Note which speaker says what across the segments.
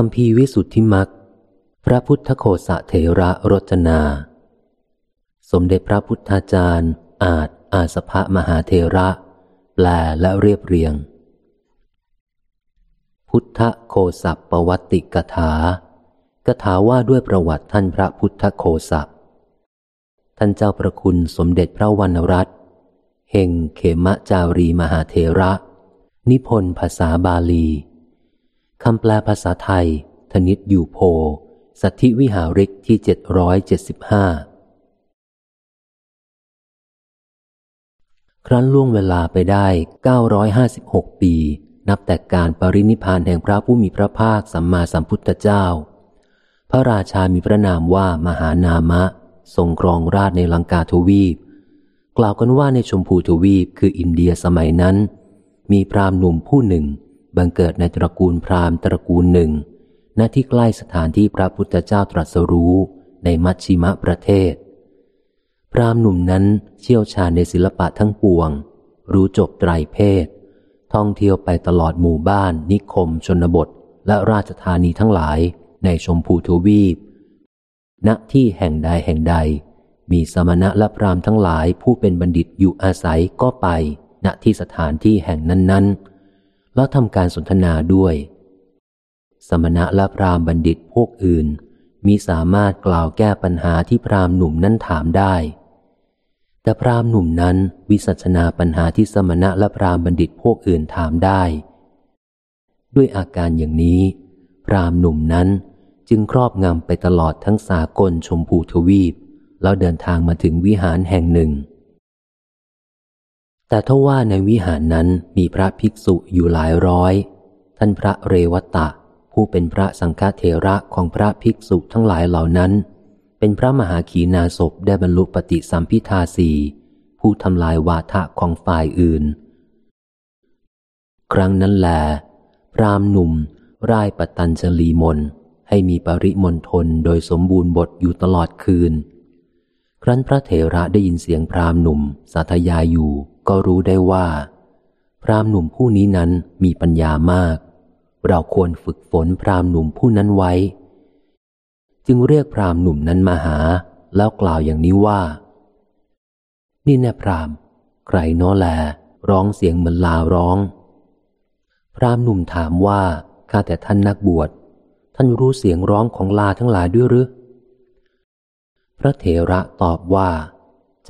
Speaker 1: คำพีวิสุทธิมักพระพุทธโคสะเถระรจนา สมเด็จพระพุทธาจารย์ อาจอาสภะมหาเถระ แปลและเรียบเรียง พุทธโคสัปปวัติกถากถาว่าด้วยประวัติท่านพระพุทธโคสัปท่านเจ้าประคุณสมเด็จพระวรรณรัตน์เฮงเขมจารีมหาเทระ นิพนธ์ภาษาบาลี คำแปลภาษาไทย ธนิตอยู่โพ สัตธิวิหาริกที่เจ็ดร้อยเจ็ดสิบห้าครั้นล่วงเวลาไปได้เก้าร้อยห้าสิบหกปี นับแต่การปรินิพานแห่งพระผู้มีพระภาคสัมมาสัมพุทธเจ้า พระราชามีพระนามว่ามหานามะ ทรงครองราชในลังกาทวีป กล่าวกันว่าในชมพูทวีปคืออินเดียสมัยนั้น มีพราหมณ์หนุ่มผู้หนึ่ง บังเกิดในตระกูลพราหมณ์ตระกูลหนึ่ง ณ ที่ใกล้สถานที่พระพุทธเจ้าตรัสรู้ในมัชชิมะประเทศ พราหมณ์หนุ่มนั้นเชี่ยวชาญในศิลปะทั้งปวง รู้จบไตรเพศ ท่องเที่ยวไปตลอดหมู่บ้าน นิคม ชนบท และราชธานีทั้งหลายในชมพูทวีป ณ ที่แห่งใดแห่งใด มีสมณะและพรามทั้งหลายผู้เป็นบัณฑิตอยู่อาศัยก็ไป ณ ที่สถานที่แห่งนั้นๆ แล้วทำการสนทนาด้วย สมณะและพรามบัณฑิตพวกอื่นมีสามารถกล่าวแก้ปัญหาที่พรามหนุ่มนั้นถามได้ แต่พรามหนุ่มนั้นวิสัชนาปัญหาที่สมณะและพรามบัณฑิตพวกอื่นถามได้ ด้วยอาการอย่างนี้ พรามหนุ่มนั้นจึงครอบงำไปตลอดทั้งสากลชมพูทวีป แล้วเดินทางมาถึงวิหารแห่งหนึ่ง แต่ทว่าในวิหารนั้นมีพระภิกษุอยู่หลายร้อย ท่านพระเรวตะ ผู้เป็นพระสังฆเทระของพระภิกษุทั้งหลายเหล่านั้น เป็นพระมหาขีณาสพได้บรรลุปฏิสัมพิทาสีผู้ทำลายวาทะของฝ่ายอื่น ครั้งนั้นแหลพรามหนุ่มร่ายปตัญชลีมนให้มีปริมณฑลโดยสมบูรณ์บทอยู่ตลอดคืน ครั้นพระเถระได้ยินเสียงพรามหนุ่มสาธยายอยู่ ก็รู้ได้ว่า พรามหนุ่มผู้นี้นั้นมีปัญญามาก เราควรฝึกฝนพรามหนุ่มผู้นั้นไว้ จึงเรียกพรามหนุ่มนั้นมาหา แล้วกล่าวอย่างนี้ว่า นี่แน่พรามใครน้อแล ร้องเสียงเหมือนลาร้อง พรามหนุ่มถามว่าข้าแต่ท่านนักบวชท่านรู้เสียงร้องของลาทั้งหลายด้วยหรือ พระเถระตอบว่า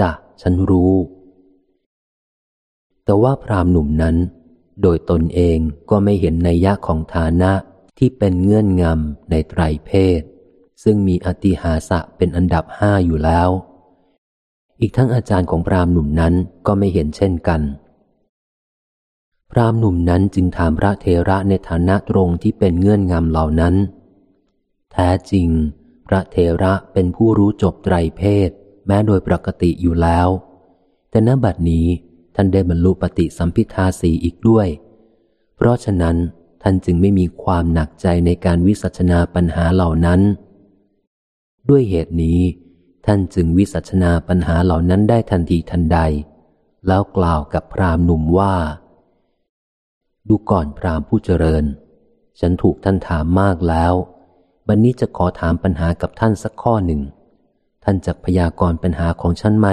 Speaker 1: จะฉันรู้ แต่ว่าพรามหนุ่มนั้น โดยตนเองก็ไม่เห็นในยะของฐานะที่เป็นเงื่อนงำในไตรเพศ ซึ่งมีอติหาสะเป็นอันดับห้าอยู่แล้ว อีกทั้งอาจารย์ของพรามหนุ่มนั้นก็ไม่เห็นเช่นกัน พรามหนุ่มนั้นจึงถามพระเทระในฐานะตรงที่เป็นเงื่อนงำเหล่านั้น แท้จริง พระเทระเป็นผู้รู้จบไตรเพศ แม้โดยปกติอยู่แล้ว แต่ณบัดนี้ ท่านได้บรรลุปฏิสัมพิทาสีอีกด้วย เพราะฉะนั้นท่านจึงไม่มีความหนักใจในการวิสัชนาปัญหาเหล่านั้น ด้วยเหตุนี้ ท่านจึงวิสัชนาปัญหาเหล่านั้นได้ทันทีทันใด แล้วกล่าวกับพราหมณ์หนุ่มว่า ดูก่อนพราหมณ์ผู้เจริญ ฉันถูกท่านถามมากแล้ว บันนี้จะขอถามปัญหากับท่านสักข้อหนึ่ง ท่านจะพยากรณ์ปัญหาของฉันไหม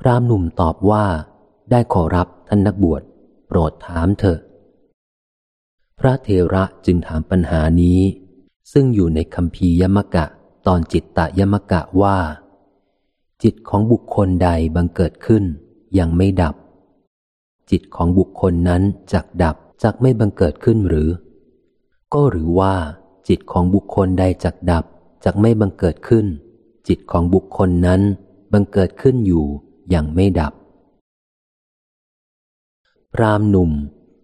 Speaker 1: พรามหนุ่มตอบว่า ได้ขอรับท่านนักบวช โปรดถามเถอะ พระเทระจึงถามปัญหานี้ ซึ่งอยู่ในคำพียมกะตอนจิตตะยมกะว่า จิตของบุคคลใดบังเกิดขึ้น ยังไม่ดับ จิตของบุคคลนั้นจักดับจักไม่บังเกิดขึ้นหรือ ก็หรือว่า จิตของบุคคลใดจักดับจักไม่บังเกิดขึ้น จิตของบุคคลนั้นบังเกิดขึ้นอยู่ ย่างไม่ดับ พรามหนุ่ม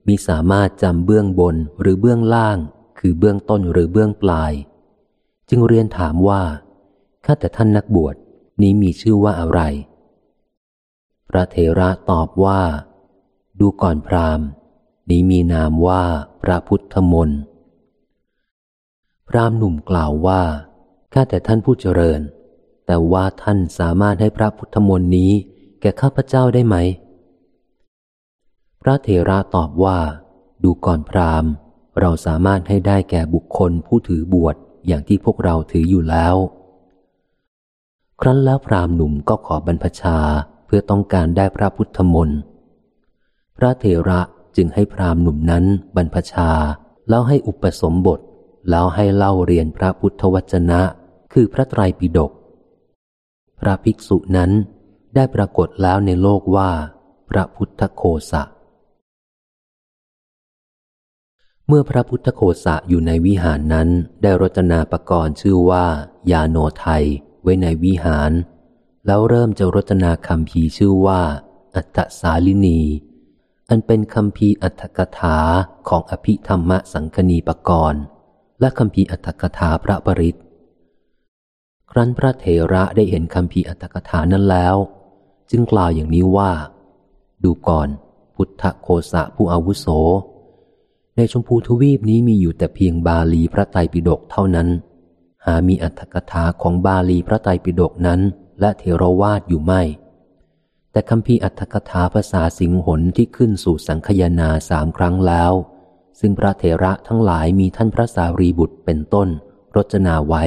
Speaker 1: มีสามารถจำเบื้องบนหรือเบื้องล่าง คือเบื้องต้นหรือเบื้องปลาย จึงเรียนถามว่าข้าแต่ท่านนักบวชนี้มีชื่อว่าอะไร พระเทระตอบว่า ดูก่อนพรามนี้มีนามว่าพระพุทธมนต์พรามหนุ่มกล่าวว่าข้าแต่ท่านผู้เจริญ แต่ว่าท่านสามารถให้พระพุทธมนต์นี้ แก่ข้าพเจ้าได้ไหม พระเถระตอบว่า ดูก่อนพราหม์เราสามารถให้ได้แก่บุคคลผู้ถือบวชอย่างที่พวกเราถืออยู่แล้ว ครั้นแล้วพราหมหนุ่มก็ขอบรรพชาเพื่อต้องการได้พระพุทธมนต์ พระเถระจึงให้พราหมหนุ่มนั้นบรรพชา แล้วให้อุปสมบท แล้วให้เล่าเรียนพระพุทธวจนะ คือพระไตรปิฎกพระภิกษุนั้น ได้ปรากฏแล้วในโลกว่า พระพุทธโคสะ เมื่อพระพุทธโคสะอยู่ในวิหารนั้นได้รจนาประกรณ์ชื่อว่า ยาโนไทยไว้ในวิหาร แล้วเริ่มจะรจนาคำพีชื่อว่า อัตตสาลินี อันเป็นคำพีอัตถกถาของอภิธรรมสังคณีปกรณ์และคำพีอัตถกถาพระปริตครั้นพระเถระได้เห็นคำพีอัตถกถานั้นแล้ว จึงกล่าวอย่างนี้ว่า ดูก่อน พุทธโคสะผู้อาวุโส ในชมพูทวีปนี้มีอยู่แต่เพียงบาลีพระไตรปิฎกเท่านั้น หามีอัตถกถาของบาลีพระไตรปิฎกนั้น และเทรวาสอยู่ไม่ แต่คำพีอัตถกถาภาษาสิงหนที่ขึ้นสู่สังคยนาสามครั้งแล้ว ซึ่งพระเถระทั้งหลายมีท่านพระสารีบุตรเป็นต้น รจนาไว้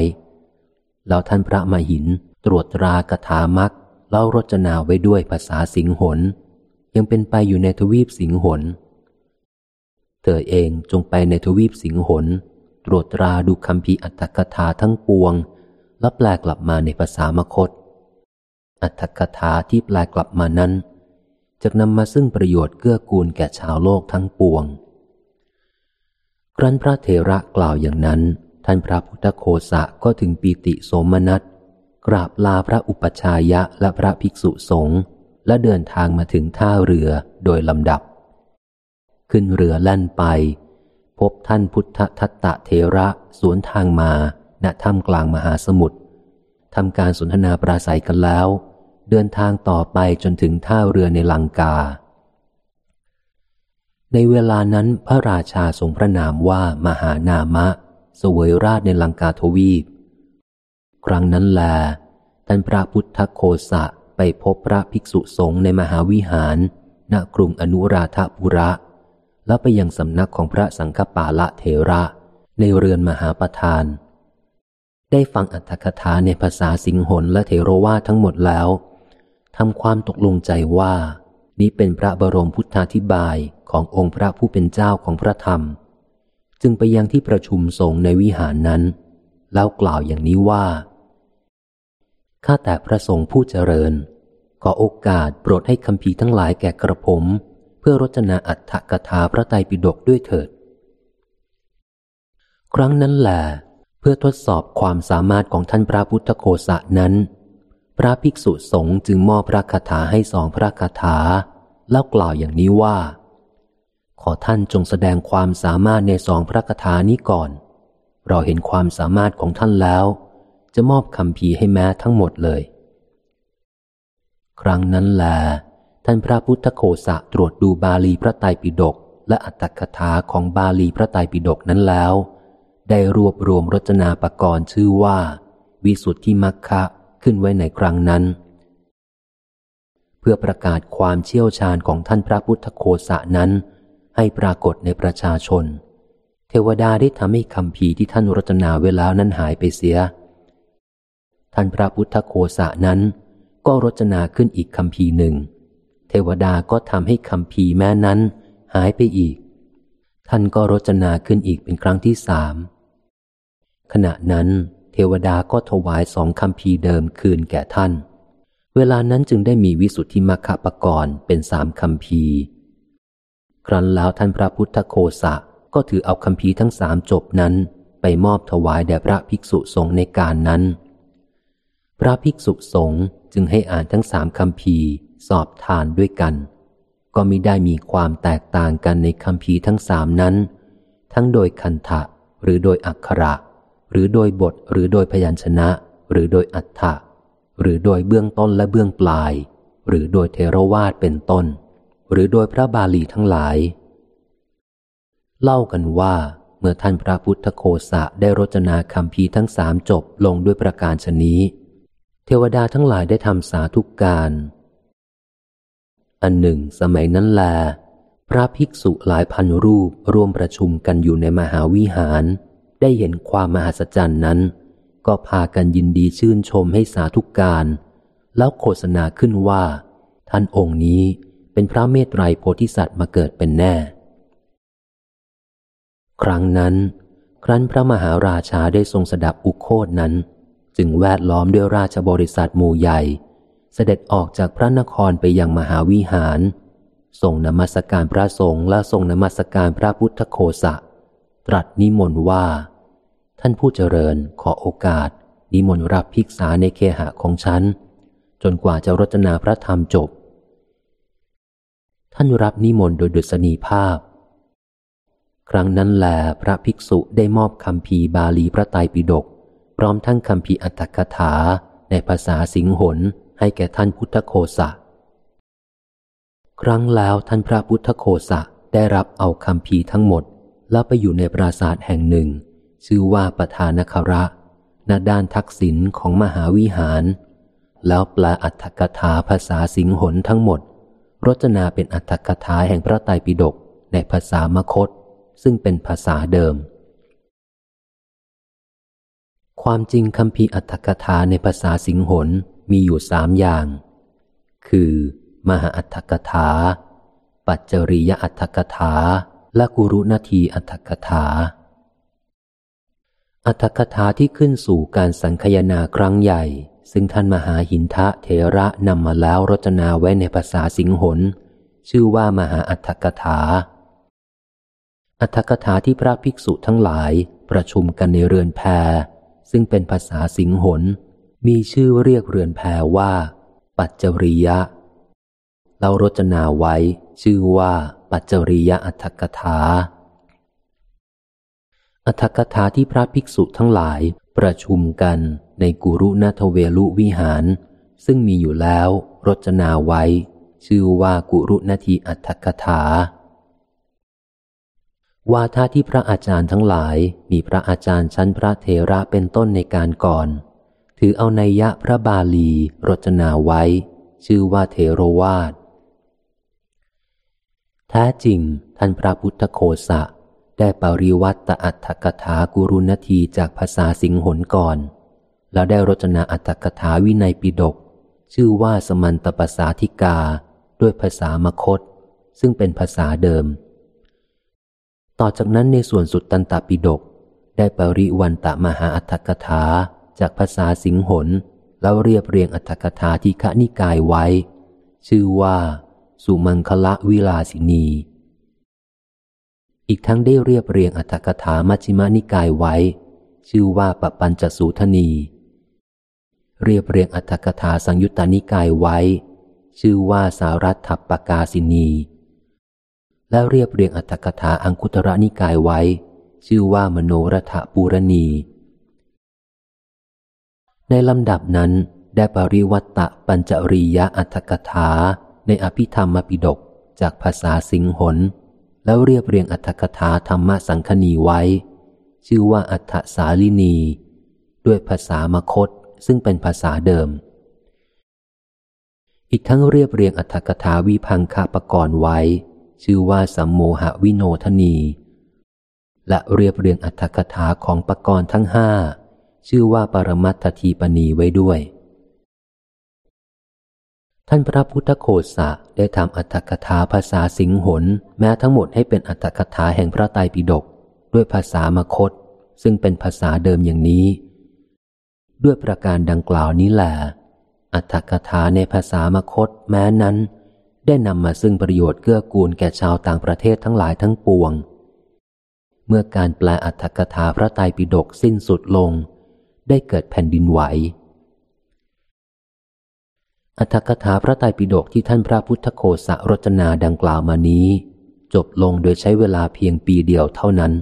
Speaker 1: แล้วท่านพระมหินตรวจตรากถามัก เล่ารจนาไว้ด้วยภาษาสิงหน ยังเป็นไปอยู่ในทวีปสิงหน เธอเองจงไปในทวีปสิงหน ตรวจตราดูคำพีอัตถกถาทั้งปวง แล้วแปลกลับมาในภาษามคต อัตถกถาที่แปลกลับมานั้นจะนำมาซึ่งประโยชน์เกื้อกูลแก่ชาวโลกทั้งปวง ครั้นพระเถระกล่าวอย่างนั้น ท่านพระพุทธโคสะก็ถึงปีติโสมนัส กราบลาพระอุปชายะและพระภิกษุสงฆ์และเดินทางมาถึงท่าเรือโดยลำดับ ขึ้นเรือแล่นไป พบท่านพุทธทัตตะเทระสวนทางมาณถ้ำกลางมหาสมุทรทำการสนทนาปราศัยกันแล้ว เดินทางต่อไปจนถึงท่าเรือในลังกา ในเวลานั้นพระราชาทรงพระนามว่ามหานามะ สวยราชในลังกาทวีป ครั้งนั้นแล ท่านพระพุทธโคสะไปพบพระภิกษุสงฆ์ในมหาวิหาร ณ กรุงอนุราธปุระ แล้วไปยังสำนักของพระสังฆปาละเทระ ในเรือนมหาประธาน ได้ฟังอัตถกถาในภาษาสิงหนและเทโรวาทั้งหมดแล้วทำความตกลงใจว่า นี้เป็นพระบรมพุทธาธิบายขององค์พระผู้เป็นเจ้าของพระธรรม จึงไปยังที่ประชุมสงฆ์ในวิหารนั้น แล้วกล่าวอย่างนี้ว่า ข้าแต่พระสงฆ์ผู้เจริญ ขอโอกาสโปรดให้คำพีทั้งหลายแก่กระผม เพื่อรจนาอัฏฐกถาพระไตรปิฎกด้วยเถิด ครั้งนั้นแหละเพื่อทดสอบความสามารถของท่านพระพุทธโคสะนั้น พระภิกษุสงฆ์จึงมอบพระคาถาให้สองพระคาถา แล้วกล่าวอย่างนี้ว่า ขอท่านจงแสดงความสามารถในสองพระคาถานี้ก่อน เราเห็นความสามารถของท่านแล้ว จะมอบคำพีให้แม้ทั้งหมดเลย ครั้งนั้นแลท่านพระพุทธโคสะตรวจดูบาลีพระไตรปิฎกและอัตถกถาของบาลีพระไตรปิฎกนั้นแล้ว ได้รวบรวมรจนาปกรณ์ชื่อว่า วิสุทธิมัคคะขึ้นไว้ในครั้งนั้น เพื่อประกาศความเชี่ยวชาญของท่านพระพุทธโคสะนั้น ให้ปรากฏในประชาชน เทวดาได้ทำให้คำพีที่ท่านรจนาเวลานั้นหายไปเสีย ท่านพระพุทธโคสะนั้น ก็รจนาขึ้นอีกคำพีหนึ่ง เทวดาก็ทำให้คำพีแม้นั้น หายไปอีก ท่านก็รจนาขึ้นอีกเป็นครั้งที่สามขณะนั้น เทวดาก็ถวายสองคำพีเดิมคืนแก่ท่าน เวลานั้นจึงได้มีวิสุทธิมรรคปกรณ์เป็นสามคำพีครั้นแล้วท่านพระพุทธโคสะก็ถือเอาคำพีทั้งสามจบนั้น ไปมอบถวายแด่พระภิกษุสงฆ์ในการนั้น พระภิกษุสงฆ์จึงให้อ่านทั้งสามคำพีสอบทานด้วยกัน ก็มิได้มีความแตกต่างกันในคำพีทั้งสามนั้น ทั้งโดยคันทะหรือโดยอักขระ หรือโดยบทหรือโดยพยัญชนะ หรือโดยอัฏฐะหรือโดยเบื้องต้นและเบื้องปลาย หรือโดยเทรวาสเป็นต้น หรือโดยพระบาลีทั้งหลาย เล่ากันว่าเมื่อท่านพระพุทธโคสะได้รจนาคำพีทั้งสามจบลงด้วยประการชนี้ เทวดาทั้งหลายได้ทำสาธุกการ อันหนึ่ง สมัยนั้นแล พระภิกษุหลายพันรูปร่วมประชุมกันอยู่ในมหาวิหาร ได้เห็นความมหัศจรรย์นั้น ก็พากันยินดีชื่นชมให้สาธุกการ แล้วโฆษณาขึ้นว่า ท่านองค์นี้เป็นพระเมตไตรโพธิสัตว์มาเกิดเป็นแน่ ครั้งนั้น ครั้นพระมหาราชาได้ทรงสดับอุโคตนั้น จึงแวดล้อมด้วยราชบริษัทหมู่ใหญ่ เสด็จออกจากพระนครไปยังมหาวิหารส่งนมัสการพระสงฆ์และส่งนมัสการพระพุทธโคสะ ตรัสนิมนต์ว่า ท่านผู้เจริญขอโอกาส นิมนต์รับภิกษาในเคหะของฉัน จนกว่าจะรจนาพระธรรมจบ ท่านรับนิมนต์โดยดุษณีภาพ ครั้งนั้นแลพระภิกษุได้มอบคำพีบาลีพระไตรปิฎก พร้อมทั้งคำพีอัตถกถาในภาษาสิงหนให้แก่ท่านพุทธโคสะ ครั้งแล้วท่านพระพุทธโคสะได้รับเอาคำพีทั้งหมด แล้วไปอยู่ในปราสาทแห่งหนึ่ง ชื่อว่าปทานคระณด้านทักษิณของมหาวิหาร แล้วแปลอัตถกถาภาษาสิงหนทั้งหมด รจนาเป็นอัตถกถาแห่งพระไตรปิฎกในภาษามคต ซึ่งเป็นภาษาเดิม ความจริงคำพีอัตถกถาในภาษาสิงหนมีอยู่สามอย่าง คือ มหาอัตถกถา ปัจจริยอัตถกถา และกุรุนาทีอัตถกถา อัตถกถาที่ขึ้นสู่การสังคยนาครั้งใหญ่ ซึ่งท่านมหาหินทะเทระนำมาแล้วรจนาไว้ในภาษาสิงหนชื่อว่ามหาอัตถกถา อัตถกถาที่พระภิกษุทั้งหลายประชุมกันในเรือนแพร ซึ่งเป็นภาษาสิงหนมีชื่อเรียกเรือนแพรว่า ปัจจริยะ เรารจนาไว้ชื่อว่า ปัจจริยอัตถกถา อัตถกถาที่พระภิกษุทั้งหลายประชุมกันในกุรุนาทเวลุวิหาร ซึ่งมีอยู่แล้วรจนาไว้ ชื่อว่ากุรุนาทีอัตถกถา วาทาที่พระอาจารย์ทั้งหลายมีพระอาจารย์ชั้นพระเทระเป็นต้นในการก่อน ถือเอาในยะพระบาลีรจนาไว้ ชื่อว่าเทโรวาทแท้จริงท่านพระพุทธโคสะ ได้ปริวัตตอัตถกถากุรุณทีจากภาษาสิงหนก่อน แล้วได้รจนาอัตถกถาวินัยปิดกชื่อว่าสมันตปสาธิกาด้วยภาษามคต ซึ่งเป็นภาษาเดิม ต่อจากนั้นในส่วนสุดตันตปิดกได้ปริวันตมหาอัตถกถาจากภาษาสิงหนแล้วเรียบเรียงอัตถกถาที่ขนิกายไว้ ชื่อว่า สุมังคละวิลาสินี อีกทั้งได้เรียบเรียงอัตถกถามัชิมานิกายไว้ ชื่อว่าปปัญจสูทนี เรียบเรียงอัตถกถาสังยุตตานิกายไว้ ชื่อว่าสารัตถปกาสินี และเรียบเรียงอัตถกถาอังคุตระนิกายไว้ ชื่อว่ามโนรถปูรณี ในลำดับนั้นได้ปริวัตตะปัญจริยะอัตถกถาในอภิธรรมปิดกจากภาษาสิงหน แล้วเรียบเรียงอัตถกถาธรรมสังคณีไว้ ชื่อว่าอัฏฐสาลินี ด้วยภาษามคตซึ่งเป็นภาษาเดิม อีกทั้งเรียบเรียงอัตถกถาวิพังคาปกรณ์ไว้ ชื่อว่าสัมโมหวิโนทนี และเรียบเรียงอัตถกถาของปกรณ์ทั้งห้าชื่อว่าปรมัตถทีปณีไว้ด้วย ท่านพระพุทธโคสะได้ทำอัตถกถาภาษาสิงหนแม้ทั้งหมดให้เป็นอัตถกถาแห่งพระไตรปิฎกด้วยภาษามคต ซึ่งเป็นภาษาเดิมอย่างนี้ ด้วยประการดังกล่าวนี้แหละอัตถกถาในภาษามคตแม้นั้น ได้นำมาซึ่งประโยชน์เกื้อกูลแก่ชาวต่างประเทศทั้งหลายทั้งปวง เมื่อการแปลอัตถกถาพระไตรปิฎกสิ้นสุดลง ได้เกิดแผ่นดินไหว อัตถกถาพระไตรปิฎกที่ท่านพระพุทธโคสะรจนาดังกล่าวมานี้ จบลงโดยใช้เวลาเพียงปีเดียวเท่านั้น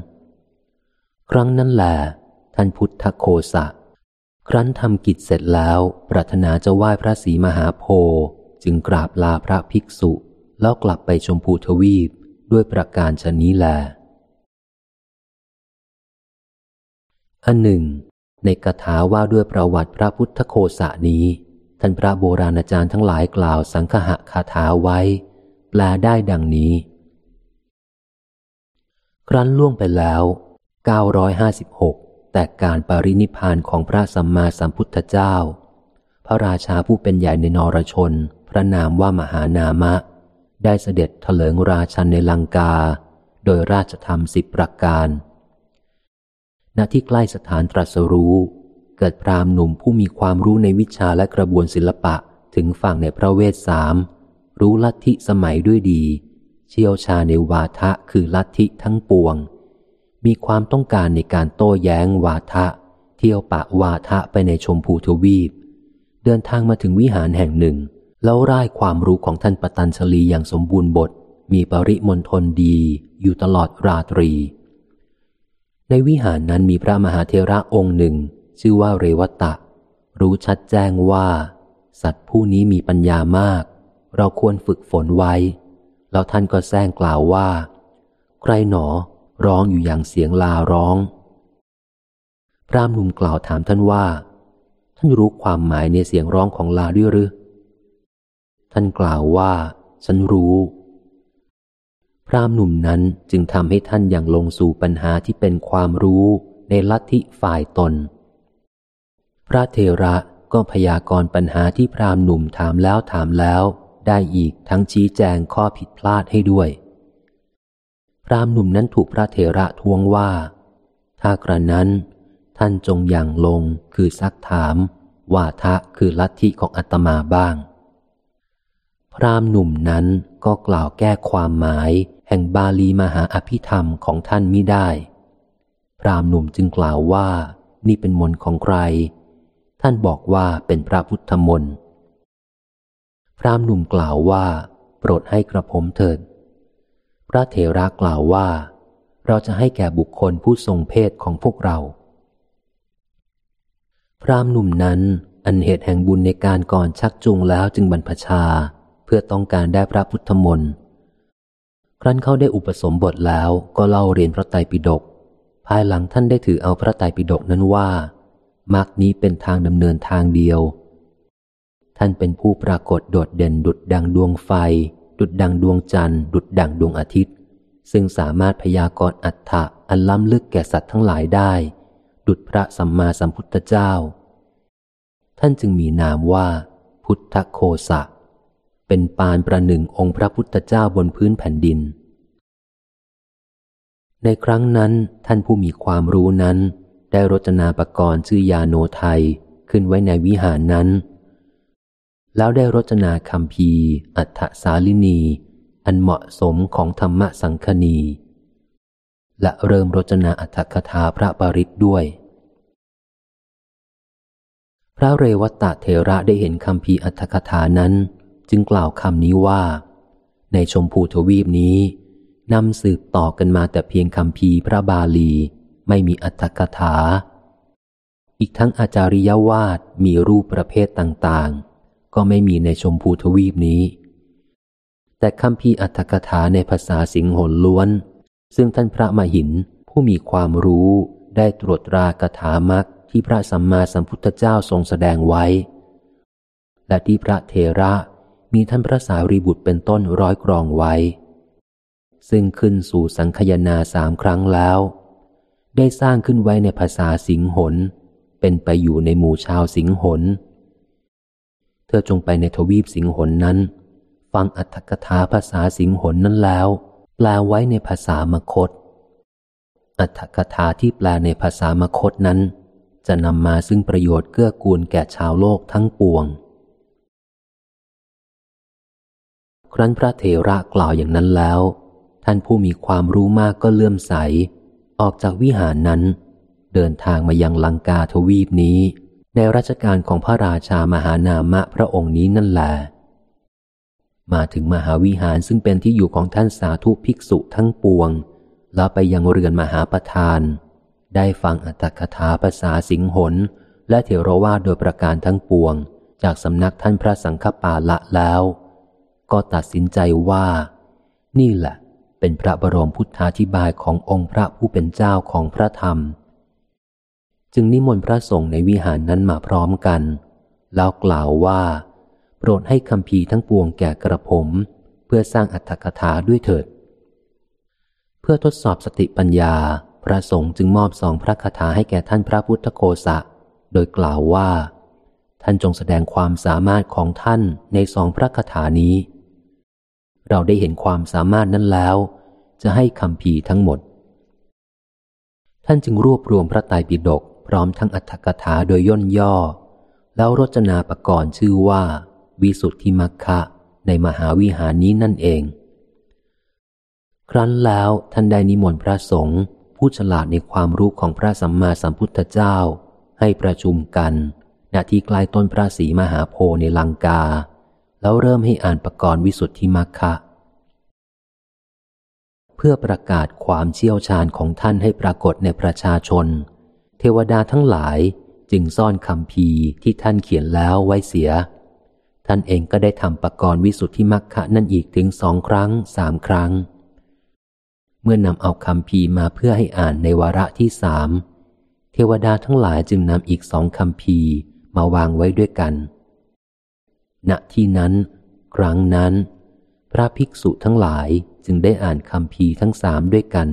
Speaker 1: ครั้งนั้นแหละท่านพุทธโคสะ ครั้นทำกิจเสร็จแล้ว ปรารถนาจะไหว้พระศรีมหาโพธิ์ จึงกราบลาพระภิกษุ แล้วกลับไปชมพูทวีปด้วยประการชนี้แล อันหนึ่ง ในกถาว่าด้วยประวัติพระพุทธโคสะนี้ ท่านพระโบราณอาจารย์ทั้งหลายกล่าวสังคหะคาถาไว้ แปลได้ดังนี้ ครั้นล่วงไปแล้ว 956 แต่การปรินิพานของพระสัมมาสัมพุทธเจ้า พระราชาผู้เป็นใหญ่ในนรชน พระนามว่ามหานามะ ได้เสด็จเถลิงราชันในลังกา โดยราชธรรมสิบประการ ณที่ใกล้สถานตรัสรู้ เกิดพรามหนุ่มผู้มีความรู้ในวิชาและกระบวนศิลปะถึงฝั่งในพระเวทสาม รู้ลัทธิสมัยด้วยดี เชี่ยวชาในวาทะคือลัทธิทั้งปวง มีความต้องการในการโต้แย้งวาทะ เที่ยวปะวาทะไปในชมพูทวีป เดินทางมาถึงวิหารแห่งหนึ่ง แล้วร่ายความรู้ของท่านปตันชลีอย่างสมบูรณ์บท มีปริมณฑลดีอยู่ตลอดราตรี ในวิหารนั้นมีพระมหาเทระองค์หนึ่ง ชื่อว่าเรวตะ รู้ชัดแจ้งว่า สัตว์ผู้นี้มีปัญญามาก เราควรฝึกฝนไว้ แล้วท่านก็แซงกล่าวว่า ใครหนอ ร้องอยู่อย่างเสียงลาร้อง พรามหนุ่มกล่าวถามท่านว่า ท่านรู้ความหมายในเสียงร้องของลาด้วยหรือ ท่านกล่าวว่า ฉันรู้ พรามหนุ่มนั้นจึงทำให้ท่านอย่างลงสู่ปัญหาที่เป็นความรู้ในลัทธิฝ่ายตน พระเทระก็พยากรณ์ปัญหาที่พรามหนุ่มถามแล้วถามแล้ว ได้อีกทั้งชี้แจงข้อผิดพลาดให้ด้วย พรามหนุ่มนั้นถูกพระเถระทวงว่า ถ้ากระนั้น ท่านจงอย่างลงคือซักถาม ว่าทะคือลัทธิของอัตมาบ้าง พราหมณ์หนุ่มนั้นก็กล่าวแก้ความหมาย แห่งบาลีมหาอภิธรรมของท่านมิได้ พราหมณ์หนุ่มจึงกล่าวว่า นี่เป็นมนของใคร ท่านบอกว่าเป็นพระพุทธมนต์พราหมณ์หนุ่มกล่าวว่า โปรดให้กระผมเถิด พระเถระกล่าวว่า เราจะให้แก่บุคคลผู้ทรงเพศของพวกเรา พราหมณ์หนุ่มนั้นอันเหตุแห่งบุญในการก่อนชักจูงแล้วจึงบรรพชา เพื่อต้องการได้พระพุทธมนต์ครั้นเขาได้อุปสมบทแล้วก็เล่าเรียนพระไตรปิฎกภายหลังท่านได้ถือเอาพระไตรปิฎกนั้นว่ามรรคนี้เป็นทางดำเนินทางเดียว ท่านเป็นผู้ปรากฏโดดเด่นดุดดังดวงไฟ ดุดดังดวงจันทร์ ดุดดังดวงอาทิตย์ ซึ่งสามารถพยากรณ์อัฏฐะอันล้ำลึกแก่สัตว์ทั้งหลายได้ ดุดพระสัมมาสัมพุทธเจ้า ท่านจึงมีนามว่า พุทธโคสะ เป็นปานประหนึ่งองค์พระพุทธเจ้าบนพื้นแผ่นดิน ในครั้งนั้นท่านผู้มีความรู้นั้น ได้รจนาปรกรณ์ชื่อยาโนไทยขึ้นไว้ในวิหารนั้น แล้วได้รจนาคำพีอัฏฐสาลินี อันเหมาะสมของธรรมสังคณี และเริ่มรจนาอัฏฐคถาพระปริตด้วย พระเรวัตเทระได้เห็นคำพีอัฏฐคถานั้น จึงกล่าวคำนี้ว่า ในชมพูทวีปนี้นำสืบต่อกันมาแต่เพียงคำพีพระบาลี ไม่มีอัตถกถา อีกทั้งอาจาริยวาดมีรูปประเภทต่างๆ ก็ไม่มีในชมพูทวีปนี้ แต่คำพีอัตถกถาในภาษาสิงหนล้วน ซึ่งท่านพระมหินผู้มีความรู้ได้ตรวจตรากถามักที่พระสัมมาสัมพุทธเจ้าทรงแสดงไว้ และที่พระเทระ มีท่านพระสารีบุตรเป็นต้นร้อยกรองไว้ ซึ่งขึ้นสู่สังคยนาสามครั้งแล้ว ได้สร้างขึ้นไว้ในภาษาสิงหน เป็นไปอยู่ในหมู่ชาวสิงหน เธอจงไปในทวีปสิงหนนั้น ฟังอัตถกถาภาษาสิงหนนั้นแล้ว แปลไว้ในภาษามคต อัตถกถาที่แปลในภาษามคตนั้น จะนำมาซึ่งประโยชน์เกื้อกูลแก่ชาวโลกทั้งปวง ครั้นพระเถระกล่าวอย่างนั้นแล้ว ท่านผู้มีความรู้มากก็เลื่อมใส ออกจากวิหารนั้น เดินทางมายังลังกาทวีปนี้ ในรัชกาลของพระราชามหานามะพระองค์นี้นั่นแหละมาถึงมหาวิหารซึ่งเป็นที่อยู่ของท่านสาธุภิกษุทั้งปวง แล้วไปยังเรือนมหาประธาน ได้ฟังอัตถกถาภาษาสิงหนและเถรวาโดยประการทั้งปวง จากสำนักท่านพระสังฆปาละแล้ว ก็ตัดสินใจว่า นี่แหละ เป็นพระบรมพุทธาธิบายขององค์พระผู้เป็นเจ้าของพระธรรม จึงนิมนต์พระสงฆ์ในวิหารนั้นมาพร้อมกัน แล้วกล่าวว่า โปรดให้คำพีทั้งปวงแก่กระผม เพื่อสร้างอัตถกถาด้วยเถิด เพื่อทดสอบสติปัญญา พระสงฆ์จึงมอบสองพระคาถาให้แก่ท่านพระพุทธโคสะ โดยกล่าวว่าท่านจงแสดงความสามารถของท่านในสองพระคาถานี้ เราได้เห็นความสามารถนั้นแล้ว จะให้คำพีทั้งหมด ท่านจึงรวบรวมพระไตรปิฎกพร้อมทั้งอัตถกถาโดยย่นย่อ แล้วรจนาประกรณ์ชื่อว่า วิสุทธิมัคคะในมหาวิหารนี้นั่นเอง ครั้นแล้วท่านได้นิมนต์พระสงฆ์ผู้ฉลาดในความรู้ของพระสัมมาสัมพุทธเจ้า ให้ประชุมกันณที่ใกล้ต้นพระศรีมหาโพในลังกา แล้วเริ่มให้อ่านประกรณ์วิสุทธิมัคคะเพื่อประกาศความเชี่ยวชาญของท่านให้ปรากฏในประชาชน เทวดาทั้งหลายจึงซ่อนคำพีที่ท่านเขียนแล้วไว้เสีย ท่านเองก็ได้ทำปกรณ์วิสุทธิมักคะนั่นอีกถึงสองครั้งสามครั้ง เมื่อนำเอาคำพีมาเพื่อให้อ่านในวาระที่สามเทวดาทั้งหลายจึงนำอีกสองคำพีมาวางไว้ด้วยกัน ณที่นั้น ครั้งนั้น พระภิกษุทั้งหลายจึงได้อ่านคำพีทั้งสามด้วยกัน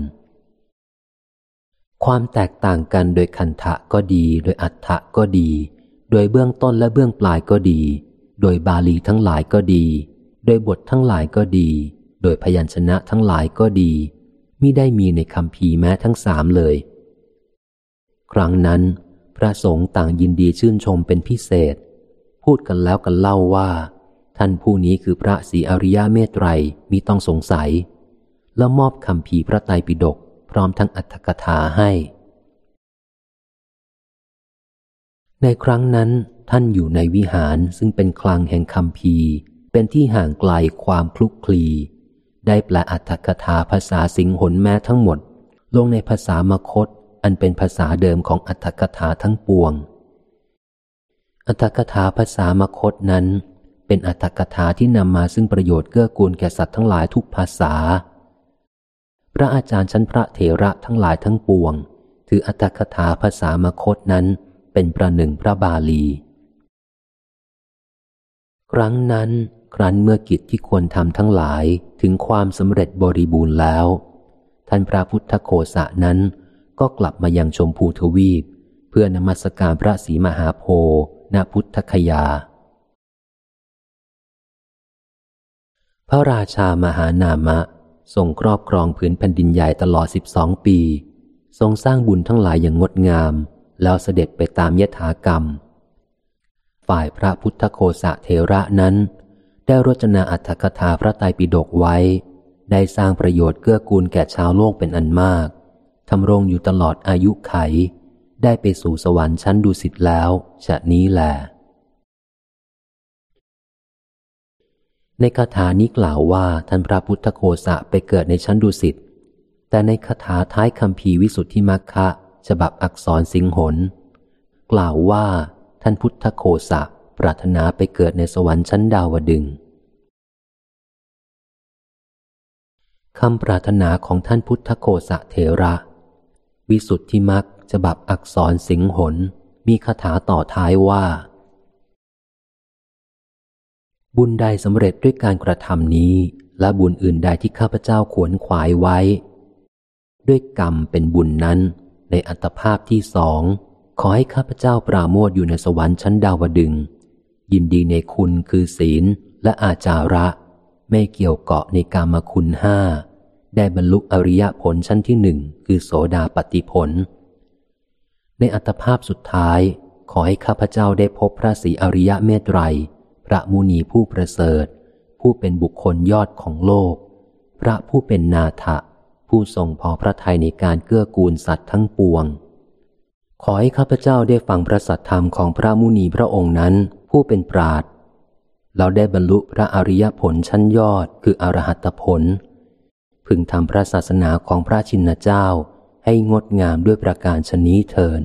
Speaker 1: ความแตกต่างกันโดยคันทะก็ดี โดยอัฏฐะก็ดี โดยเบื้องต้นและเบื้องปลายก็ดี โดยบาลีทั้งหลายก็ดี โดยบททั้งหลายก็ดี โดยพยัญชนะทั้งหลายก็ดีมิได้มีในคำพีแม้ทั้งสามเลย ครั้งนั้น พระสงฆ์ต่างยินดีชื่นชมเป็นพิเศษ พูดกันแล้วกันเล่าว่า ท่านผู้นี้คือพระศรีอริยเมตไตรมีต้องสงสัย แล้วมอบคำพีพระไตรปิฎกพร้อมทั้งอัตถกถาให้ ในครั้งนั้นท่านอยู่ในวิหารซึ่งเป็นคลังแห่งคำพีเป็นที่ห่างไกลความคลุกคลี ได้แปลอัตถกถาภาษาสิงหนแม้ทั้งหมด ลงในภาษามคต อันเป็นภาษาเดิมของอัตถกถาทั้งปวง อัตถกถาภาษามคตนั้น เป็นอัตถกถาที่นำมาซึ่งประโยชน์เกื้อกูลแก่สัตว์ทั้งหลายทุกภาษา พระอาจารย์ชั้นพระเถระทั้งหลายทั้งปวง ถืออัตถกถาภาษามคตนั้นเป็นประหนึ่งพระบาลี ครั้งนั้นครั้นเมื่อกิจที่ควรทำทั้งหลายถึงความสำเร็จบริบูรณ์แล้ว ท่านพระพุทธโคสะนั้นก็กลับมายังชมพูทวีป เพื่อนมัสการพระศรีมหาโพธิ์ ณพุทธคยา พระราชามหานามะ ทรงครอบครองพื้นแผ่นดินใหญ่ตลอดสิบสองปี ทรงสร้างบุญทั้งหลายอย่างงดงาม แล้วเสด็จไปตามยถากรรม ฝ่ายพระพุทธโคสะเทระนั้น ได้รจนาอัตถกถาพระไตรปิฎกไว้ ได้สร้างประโยชน์เกื้อกูลแก่ชาวโลกเป็นอันมากทำรงอยู่ตลอดอายุไข ได้ไปสู่สวรรค์ชั้นดุสิตแล้วชะนี้แหลในคาถานี้กล่าวว่าท่านพระพุทธโคสะไปเกิดในชั้นดุสิต แต่ในคาถาท้ายคำพีวิสุทธิมัคคะฉบับอักษรสิงหน กล่าวว่าท่านพุทธโคสะปรารถนาไปเกิดในสวรรค์ชั้นดาวดึงคำปรารถนาของท่านพุทธโคสะเทระ วิสุทธิมัก จะบับอักษรสิงหนมีคาถาต่อท้ายว่า บุญใดสำเร็จด้วยการกระทำนี้ และบุญอื่นใดที่ข้าพเจ้าขวนขวายไว้ ด้วยกรรมเป็นบุญนั้น ในอัตภาพที่สอง ขอให้ข้าพเจ้าปราโมทอยู่ในสวรรค์ชั้นดาวดึง ยินดีในคุณคือศีลและอาจาระ ไม่เกี่ยวเกาะในกามคุณห้าได้บรรลุอริยผลชั้นที่หนึ่งคือโสดาปติผล ในอัตภาพสุดท้าย ขอให้ข้าพเจ้าได้พบพระศรีอริยะเมตไตร พระมุนีผู้ประเสริฐ ผู้เป็นบุคคลยอดของโลก พระผู้เป็นนาถะผู้ทรงพอพระทัยในการเกื้อกูลสัตว์ทั้งปวง ขอให้ข้าพเจ้าได้ฟังพระสัทธรรมของพระมุนีพระองค์นั้น ผู้เป็นปราดเราได้บรรลุพระอริยผลชั้นยอดคืออรหัตผล พึงทำพระศาสนาของพระชินเจ้า ให้งดงามด้วยประการชนี้เทิน